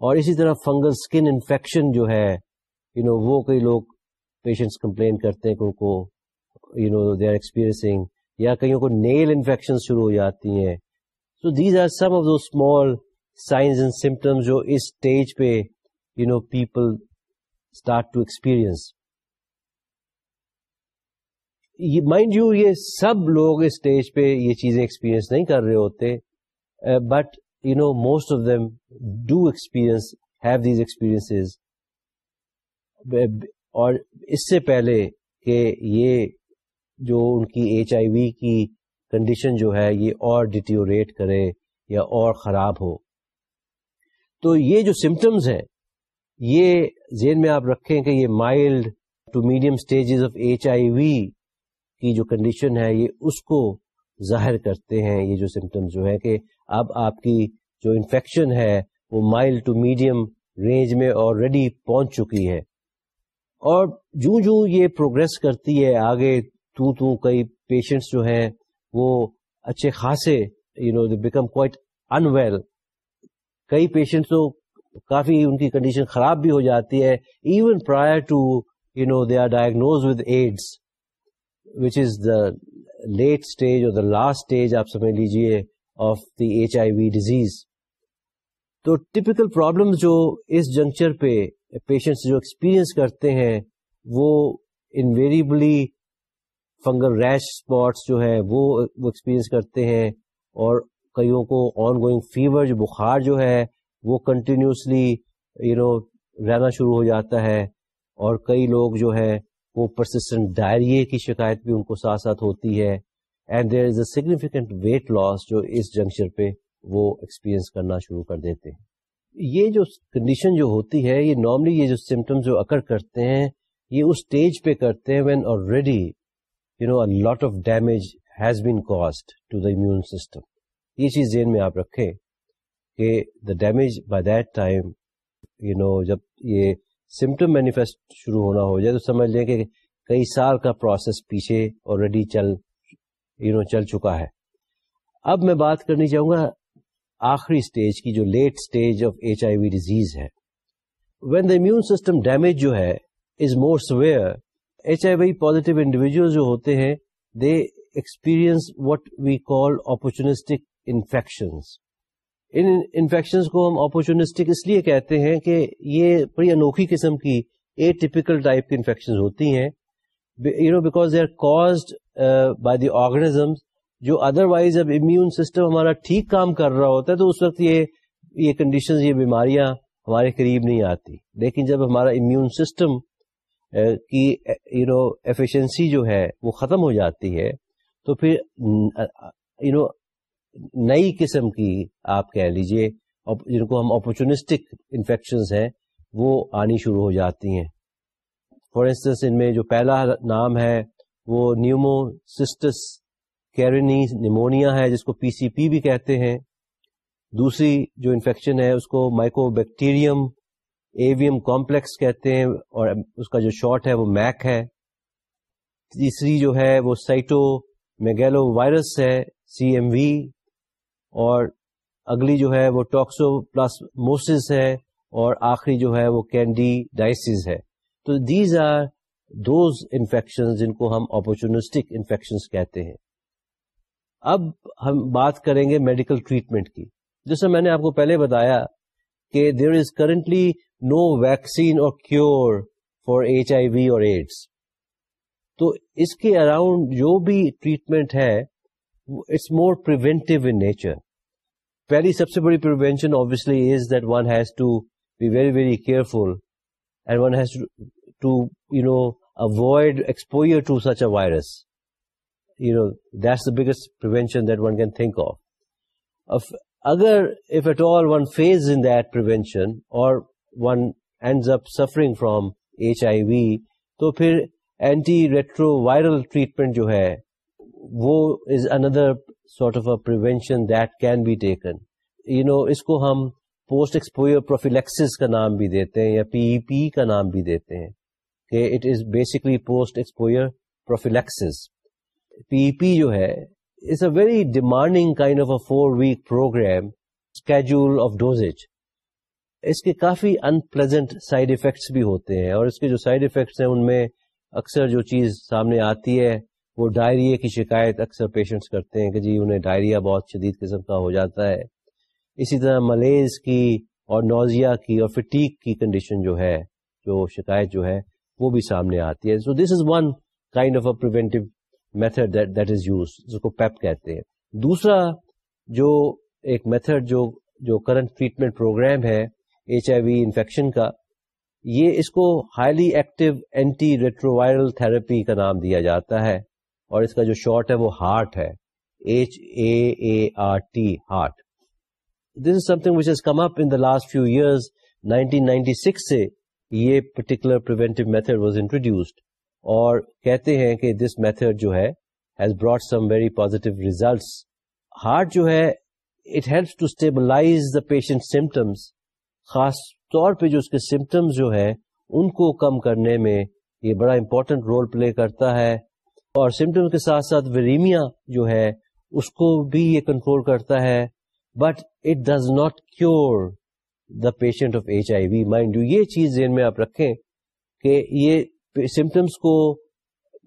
[SPEAKER 1] اور اسی طرح فنگل اسکن انفیکشن جو ہے یو نو وہ کئی لوگ پیشنٹس کمپلین کرتے ہیں کہ ان کو you know they are experiencing یا کئیوں کو نیل انفیکشن شروع ہو جاتی ہیں۔ So these are some of those small signs and symptoms جو اس اسٹیج پہ you know people start to experience mind you یہ سب لوگ اس اسٹیج پہ یہ چیزیں ایکسپیرئنس نہیں کر رہے ہوتے but you know most of them do experience have these experience اور اس سے پہلے کہ یہ جو ان کی ایچ آئی وی کی کنڈیشن جو ہے یہ اور ڈیٹیوریٹ کرے یا اور خراب ہو۔ تو یہ جو سمٹمز ہیں، یہ ذہن میں آپ رکھیں کہ یہ mild to medium stages of H I V کی جو کنڈیشن ہے، یہ اس کو ظاہر کرتے ہیں۔ یہ جو سمٹمز جو ہے کہ اب آپ کی جو انفیکشن ہے، وہ مائلڈ ٹو میڈیم رینج میں آلریڈی پہنچ چکی ہے۔ اور جو جو یہ پروگرس کرتی ہے، آگے تو تو کئی پیشنٹس جو ہیں، وہ اچھے خاصے you know they become quite unwell کئی پیشنٹس تو کافی ان کی کنڈیشن خراب بھی ہو جاتی ہے. Even prior to you know they are diagnose with AIDS which is the late stage or the last stage آپ سمجھ لیجیے of the H I V disease تو ٹپکل پرابلم جو اس جنکچر پہ پیشنٹس جو ایکسپیرئنس کرتے ہیں، وہ انویریبلی فنگل ریش اسپاٹس جو ہے وہ ایکسپیرئنس کرتے ہیں اور کئیوں کو آن گوئنگ فیور جو بخار جو ہے، وہ کنٹینیوسلی یو نو رہنا شروع ہو جاتا ہے اور کئی لوگ جو ہے وہ پرسسٹنٹ ڈائریے کی شکایت بھی ان کو ساتھ ساتھ ہوتی ہے and there is a significant weight loss جو اس جنکچر پہ وہ ایکسپیرئنس کرنا شروع کر دیتے ہیں۔ یہ جو کنڈیشن جو ہوتی ہے، یہ نارملی یہ جو سمٹم جو اکر کرتے ہیں، یہ اس اسٹیج پہ کرتے ہیں when already you know lot of damage has been caused to the immune system یہ چیز ذہن میں آپ رکھیں کہ the damage by that time you know جب یہ سمٹم مینیفیسٹ شروع ہونا ہو جائے تو سمجھ لیں کہ کئی سال کا پروسیس پیچھے آلریڈی چل یو نو چل چکا ہے۔ اب میں بات کرنی چاہوں گا آخری اسٹیج کی جو late stage of H I V disease ہے when the immune system damage جو ہے is more severe H I V positive individual جو ہوتے ہیں they experience what we call opportunistic infection in infection کو ہم اپرچونسٹک اس لیے کہتے ہیں کہ یہ بڑی انوکھی قسم کی اے ٹیپیکل ٹائپ کی انفیکشن ہوتی ہیں you know because they are caused by the organisms جو ادر وائز اب امیون سسٹم ہمارا ٹھیک کام کر رہا ہوتا ہے، تو اس وقت یہ یہ کنڈیشن یہ بیماریاں ہمارے قریب نہیں آتی۔ لیکن جب ہمارا امیون سسٹم کی یو نو ایفیشنسی جو ہے، وہ ختم ہو جاتی ہے، تو پھر یو نو نئی قسم کی آپ کہہ لیجیے جن کو ہم اپرچونسٹک انفیکشن ہیں، وہ آنی شروع ہو جاتی ہیں۔ فار انسٹنس ان میں جو پہلا نام ہے، وہ نیومو کیرنی نیمونیا ہے، جس کو پی سی پی بھی کہتے ہیں۔ دوسری جو انفیکشن ہے، اس کو مائکو بیکٹیریم ایویم کمپلیکس کہتے ہیں، اور اس کا جو شارٹ ہے، وہ میک ہے۔ تیسری جو ہے، وہ سائٹو میگیلو وائرس ہے سی ایم وی اور اگلی جو ہے، وہ ٹاکسو پلس موسز ہے۔ اور آخری جو ہے، وہ کینڈی ڈائسز ہے۔ تو دیز آر دوز انفیکشن جن کو ہم اپرچونسٹک انفیکشن کہتے ہیں۔ اب ہم بات کریں گے میڈیکل ٹریٹمنٹ کی۔ جیسے میں نے آپ کو پہلے بتایا کہ there is currently no vaccine اور cure for H I V اور ایڈس تو اس کے اراؤنڈ جو بھی ٹریٹمنٹ ہے it's more preventive in nature پہلی سب سے بڑی prevention obviously is that one has to be very very careful and one has to you know avoid exposure to such a virus you know that's the biggest prevention that one can think of اگر if at all one fails in that prevention or one ends up suffering from H I V تو پھر anti retro viral treatment جو ہے، وہ is another sort of a that can be taken you know اس کو ہم post exposure پروفیلیکس کا نام بھی دیتے ہیں یا پی ای پی کا نام بھی دیتے ہیں کہ it is basically post exposure prophylaxis P P جو ہے it's a very demanding kind of a four week program schedule of dosage اس کے کافی ان پلیزنٹ سائڈ افیکٹس بھی ہوتے ہیں اور اس کے جو سائڈ افیکٹس ہیں، ان میں اکثر جو چیز سامنے آتی ہے، وہ ڈائریا کی شکایت اکثر پیشنٹس کرتے ہیں کہ جی انہیں ڈائریا بہت شدید قسم کا ہو جاتا ہے۔ اسی طرح ملیز کی اور نوزیا کی اور فٹیک کی کنڈیشن جو ہے، جو شکایت جو ہے، وہ بھی سامنے آتی ہے۔ So this is one kind of a method that is use جس کو پیپ کہتے ہیں۔ دوسرا جو ایک میتھڈ جو جو کرنٹ ٹریٹمنٹ پروگرام ہے ایچ آئی وی انفیکشن کا، یہ اس کو highly active antiretroviral therapy کا نام دیا جاتا ہے۔ اور اس کا جو شارٹ ہے وہ ہارٹ ہے۔ H A A R T heart this is something which has come up in the last few years 1996 سے یہ particular preventive method was introduced اور کہتے ہیں کہ دس میتھڈ جو ہے has brought some very positive results heart جو ہے it helps to stabilise the patient symptoms خاص طور پہ جو اس کے سمٹمس جو ہے ان کو کم کرنے میں یہ بڑا امپورٹنٹ رول پلے کرتا ہے اور سمٹمس کے ساتھ ساتھ وریمیا جو ہے، اس کو بھی یہ کنٹرول کرتا ہے. But it does not cure the patient of H I V mind you یہ چیز ذہن میں آپ رکھیں کہ یہ سمٹمس کو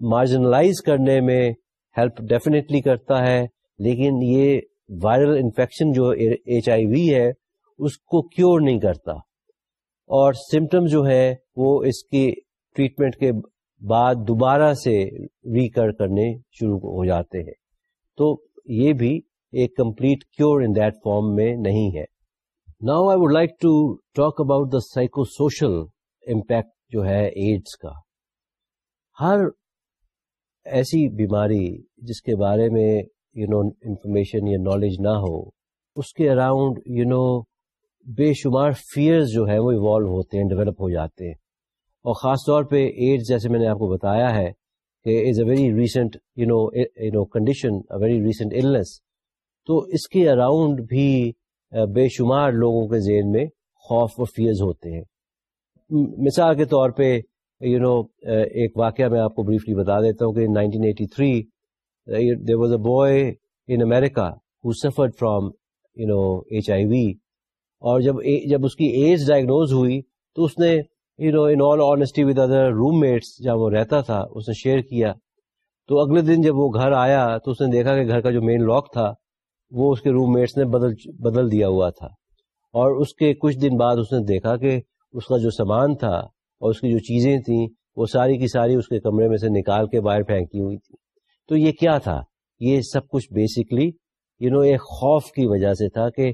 [SPEAKER 1] مارجنلائز کرنے میں ہیلپ ڈیفینیٹلی کرتا ہے، لیکن یہ وائرل انفیکشن جو ایچ آئی وی ہے، اس کو کیور نہیں کرتا۔ اور سمٹم جو ہے وہ اس کی ٹریٹمنٹ کے بعد دوبارہ سے ریکر کرنے شروع ہو جاتے ہیں۔ تو یہ بھی ایک complete cure in that form میں نہیں ہے۔ Now I would like to talk about the psycho social impact جو ہے ایڈس کا۔ ہر ایسی بیماری جس کے بارے میں یو نو انفارمیشن یا نالج نہ ہو، اس کے اراؤنڈ یو نو بے شمار فیئرز جو ہے وہ ایوالو ہوتے ہیں ڈیولپ ہو جاتے ہیں۔ اور خاص طور پہ ایڈز جیسے میں نے آپ کو بتایا ہے کہ is a very recent you know you know condition very recent illness تو اس کے اراؤنڈ بھی uh, بے شمار لوگوں کے ذہن میں خوف و فیئرز ہوتے ہیں۔ مثال کے طور پہ یو نو uh, ایک واقعہ میں آپ کو بریفلی بتا دیتا ہوں کہ nineteen eighty three there was a boy in America who suffered from you know H I V اور جب جب اس کی ایج ڈائگنوز ہوئی تو اس نے you know in all honesty with other roommates جب وہ رہتا تھا، اس نے شیئر کیا۔ تو اگلے دن جب وہ گھر آیا تو اس نے دیکھا کہ گھر کا جو مین لاک تھا، وہ اس کے روم میٹس نے بدل بدل دیا ہوا تھا۔ اور اس کے کچھ دن بعد اس نے دیکھا کہ اس کا جو سامان تھا اور اس کی جو چیزیں تھیں وہ ساری کی ساری اس کے کمرے میں سے نکال کے باہر پھینکی ہوئی تھی۔ تو یہ کیا تھا؟ یہ سب کچھ بیسکلی یو نو ایک خوف کی وجہ سے تھا کہ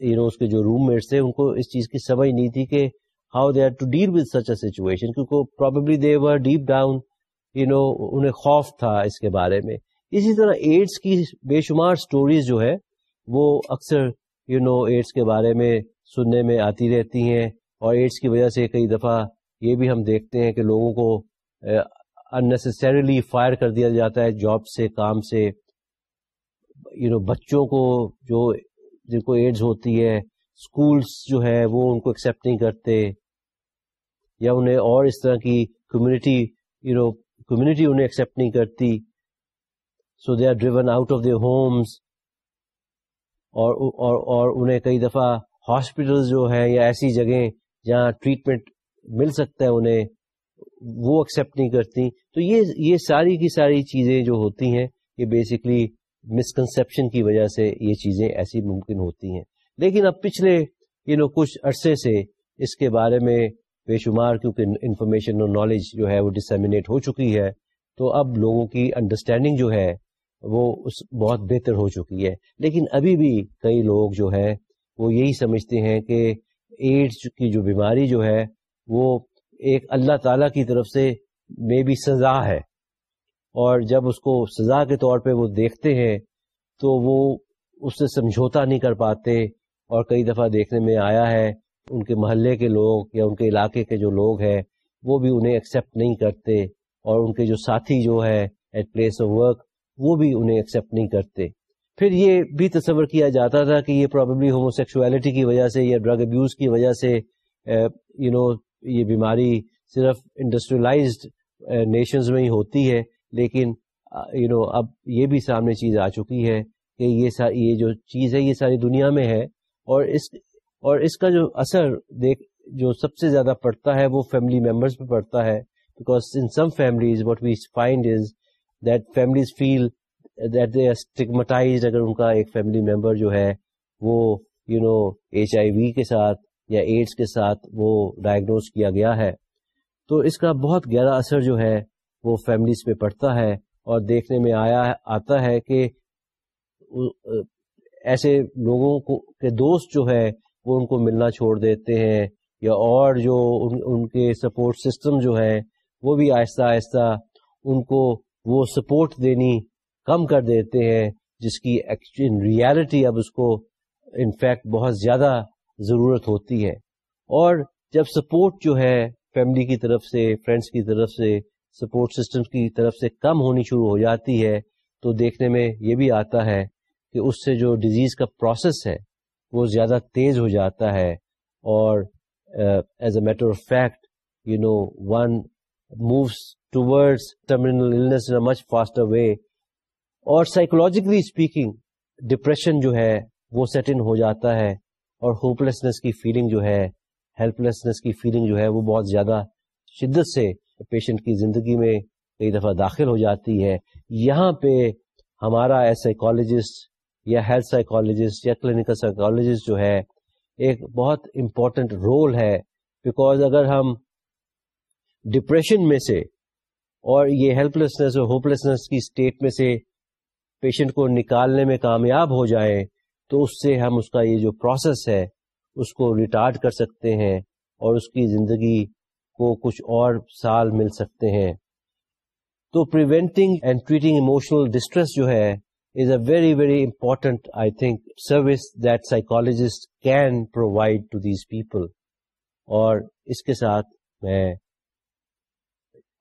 [SPEAKER 1] یو نو اس کے جو روم میٹس تھے ان کو اس چیز کی سمجھ نہیں تھی کہ how they are to deal with such a situation کیونکہ probably they were deep down you know انہیں خوف تھا اس کے بارے میں۔ اسی طرح ایڈس کی بے شمار اسٹوریز جو ہے وہ اکثر یو نو ایڈس کے بارے میں سننے میں آتی رہتی ہیں۔ اور ایڈس کی وجہ سے کئی دفعہ یہ بھی ہم دیکھتے ہیں کہ لوگوں کو اننیسریلی فائر کر دیا جاتا ہے جاب سے، کام سے۔ یو نو بچوں کو جو، جن کو ایڈز ہوتی ہے اسکولس جو ہے وہ ان کو ایکسیپٹ نہیں کرتے۔ یا انہیں اور اس طرح کی کمیونٹی یو نو کمیونٹی انہیں ایکسیپٹ نہیں کرتی۔ So they are driven out of their homes اور اور انہیں کئی دفعہ ہاسپٹل جو ہیں یا ایسی جگہیں جہاں ٹریٹمنٹ مل سکتا ہے انہیں، وہ ایکسیپٹ نہیں کرتی۔ تو یہ یہ ساری کی ساری چیزیں جو ہوتی ہیں، یہ بیسکلی مسکنسپشن کی وجہ سے یہ چیزیں ایسی ممکن ہوتی ہیں۔ لیکن اب پچھلے یو نو کچھ عرصے سے اس کے بارے میں بے شمار، کیونکہ انفارمیشن اور نالج جو ہے وہ ڈسمینیٹ ہو چکی ہے، تو اب لوگوں کی انڈرسٹینڈنگ جو ہے وہ اس بہت بہتر ہو چکی ہے۔ لیکن ابھی بھی کئی لوگ جو ہے وہ یہی سمجھتے ہیں کہ ایڈس کی جو بیماری جو ہے، وہ ایک اللہ تعالی کی طرف سے میں بھی سزا ہے۔ اور جب اس کو سزا کے طور پہ وہ دیکھتے ہیں، تو وہ اس سے سمجھوتا نہیں کر پاتے۔ اور کئی دفعہ دیکھنے میں آیا ہے، ان کے محلے کے لوگ یا ان کے علاقے کے جو لوگ ہیں، وہ بھی انہیں ایکسیپٹ نہیں کرتے۔ اور ان کے جو ساتھی جو ہے ایٹ پلیس آف ورک وہ بھی انہیں ایکسیپٹ نہیں کرتے۔ پھر یہ بھی تصور کیا جاتا تھا کہ یہ پرابلی ہوموسیکسولیٹی کی وجہ سے یا ڈرگ ابیوز کی وجہ سے uh, یو نو یہ بیماری صرف انڈسٹریلائزڈ نیشنز uh, میں ہی ہوتی ہے، لیکن uh, یو نو اب یہ بھی سامنے چیز آ چکی ہے کہ یہ یہ جو چیز ہے یہ ساری دنیا میں ہے اور اس اور اس کا جو اثر دیکھ، جو سب سے زیادہ پڑتا ہے وہ فیملی ممبرس پہ پڑتا ہے because in some families what we find is that families feel stigmatised اگر ان کا ایک فیملی ممبر جو ہے وہ یو نو ایچ آئی وی کے ساتھ یا ایڈس کے ساتھ وہ ڈائگنوز کیا گیا ہے، تو اس کا بہت گہرا اثر جو ہے وہ فیملیز پہ پڑتا ہے اور دیکھنے میں آیا آتا ہے کہ ایسے لوگوں کو، کے دوست جو ہے وہ ان کو ملنا چھوڑ دیتے ہیں یا اور جو ان ان کے سپورٹ سسٹم جو ہے وہ بھی آہستہ آہستہ ان کو وہ سپورٹ دینی کم کر دیتے ہیں، جس کی ریالٹی اب اس کو انفیکٹ بہت زیادہ ضرورت ہوتی ہے۔ اور جب سپورٹ جو ہے فیملی کی طرف سے فرینڈس کی طرف سے سپورٹ سسٹم کی طرف سے کم ہونی شروع ہو جاتی ہے، تو دیکھنے میں یہ بھی آتا ہے کہ اس سے جو ڈیزیز کا پروسیس ہے، وہ زیادہ تیز ہو جاتا ہے۔ اور as a matter of fact you know one moves toward much faster way اور سائیکولوجیکلی اسپیکنگ ڈپریشن جو ہے، وہ سیٹ ان ہو جاتا ہے اور ہوپ لیسنس کی فیلنگ جو ہے ہیلپ لیسنس کی فیلنگ جو ہے، وہ بہت زیادہ شدت سے پیشنٹ کی زندگی میں کئی دفعہ داخل ہو جاتی ہے۔ یہاں پہ ہمارا ایز سائیکالوجسٹ یا ہیلتھ سائیکالوجسٹ یا کلینکل سائیکالوجسٹ جو ہے، ایک بہت امپورٹنٹ رول ہے۔ بیکاز اگر ہم ڈپریشن میں سے اور یہ ہیلپ لیسنس اور ہوپ لیسنس کی اسٹیٹ میں سے پیشنٹ کو نکالنے میں کامیاب ہو جائیں تو اس سے ہم اس کا یہ جو پروسیس ہے، اس کو ریٹارڈ کر سکتے ہیں اور اس کی زندگی کو کچھ اور سال مل سکتے ہیں۔ تو preventing and treating emotional distress جو ہے is a very very important I think service that psychologist can provide to these people اور اس کے ساتھ میں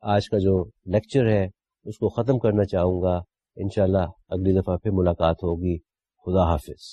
[SPEAKER 1] آج کا جو لیکچر ہے، اس کو ختم کرنا چاہوں گا۔ انشاءاللہ اگلی دفعہ پھر ملاقات ہوگی. خدا حافظ.